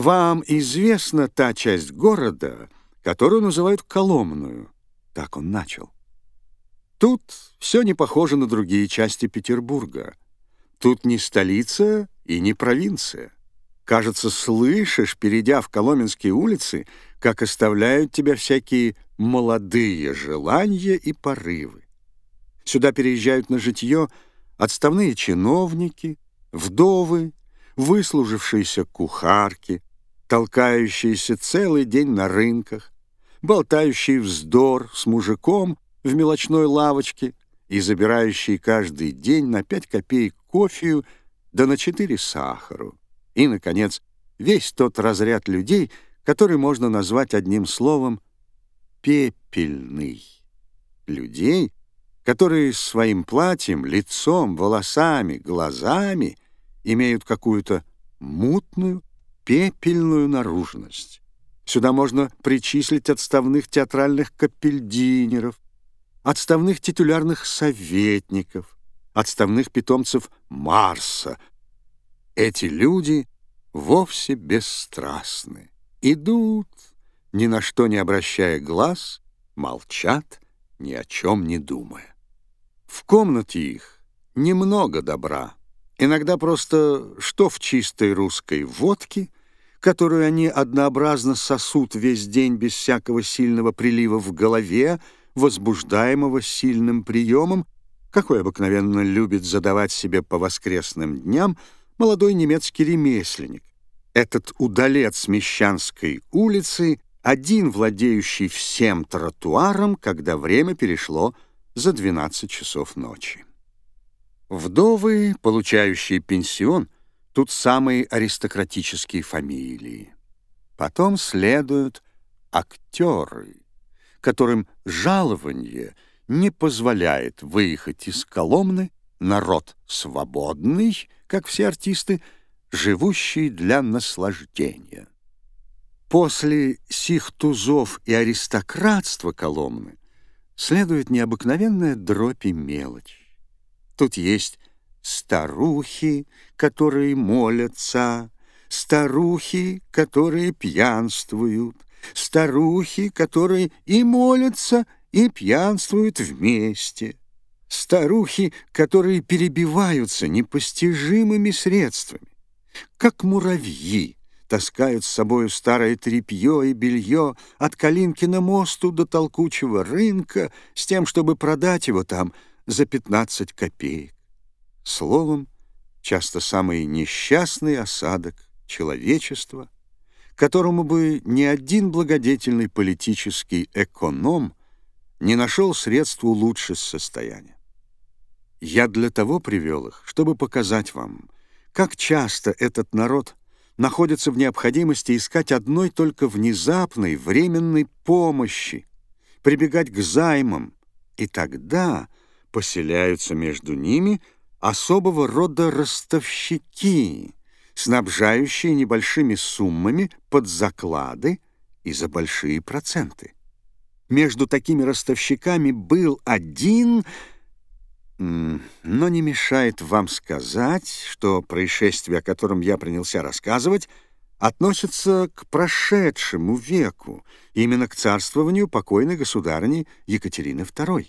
Вам известна та часть города, которую называют Коломную. Так он начал. Тут все не похоже на другие части Петербурга. Тут не столица и не провинция. Кажется, слышишь, перейдя в Коломенские улицы, как оставляют тебя всякие молодые желания и порывы. Сюда переезжают на житье отставные чиновники, вдовы, выслужившиеся кухарки, толкающиеся целый день на рынках, болтающие вздор с мужиком в мелочной лавочке и забирающие каждый день на пять копеек кофею да на четыре сахару. И, наконец, весь тот разряд людей, который можно назвать одним словом «пепельный». Людей, которые своим платьем, лицом, волосами, глазами имеют какую-то мутную, пепельную наружность. Сюда можно причислить отставных театральных капельдинеров, отставных титулярных советников, отставных питомцев Марса. Эти люди вовсе бесстрастны. Идут, ни на что не обращая глаз, молчат, ни о чем не думая. В комнате их немного добра. Иногда просто что в чистой русской водке, которую они однообразно сосут весь день без всякого сильного прилива в голове, возбуждаемого сильным приемом, какой обыкновенно любит задавать себе по воскресным дням молодой немецкий ремесленник. Этот удалец Мещанской улицы, один владеющий всем тротуаром, когда время перешло за 12 часов ночи. Вдовы, получающие пенсион, тут самые аристократические фамилии. Потом следуют актеры, которым жалование не позволяет выехать из Коломны, народ свободный, как все артисты, живущий для наслаждения. После сих тузов и аристократства Коломны следует необыкновенная дробь и мелочь. Тут есть старухи, которые молятся, старухи, которые пьянствуют, старухи, которые и молятся, и пьянствуют вместе, старухи, которые перебиваются непостижимыми средствами, как муравьи, таскают с собою старое тряпье и белье от Калинкина мосту до толкучего рынка с тем, чтобы продать его там — за 15 копеек. Словом, часто самый несчастный осадок человечества, которому бы ни один благодетельный политический эконом не нашел средств улучшить состояние. Я для того привел их, чтобы показать вам, как часто этот народ находится в необходимости искать одной только внезапной, временной помощи, прибегать к займам, и тогда — поселяются между ними особого рода ростовщики, снабжающие небольшими суммами под заклады и за большие проценты. Между такими ростовщиками был один, но не мешает вам сказать, что происшествие, о котором я принялся рассказывать, относится к прошедшему веку, именно к царствованию покойной государыни Екатерины II.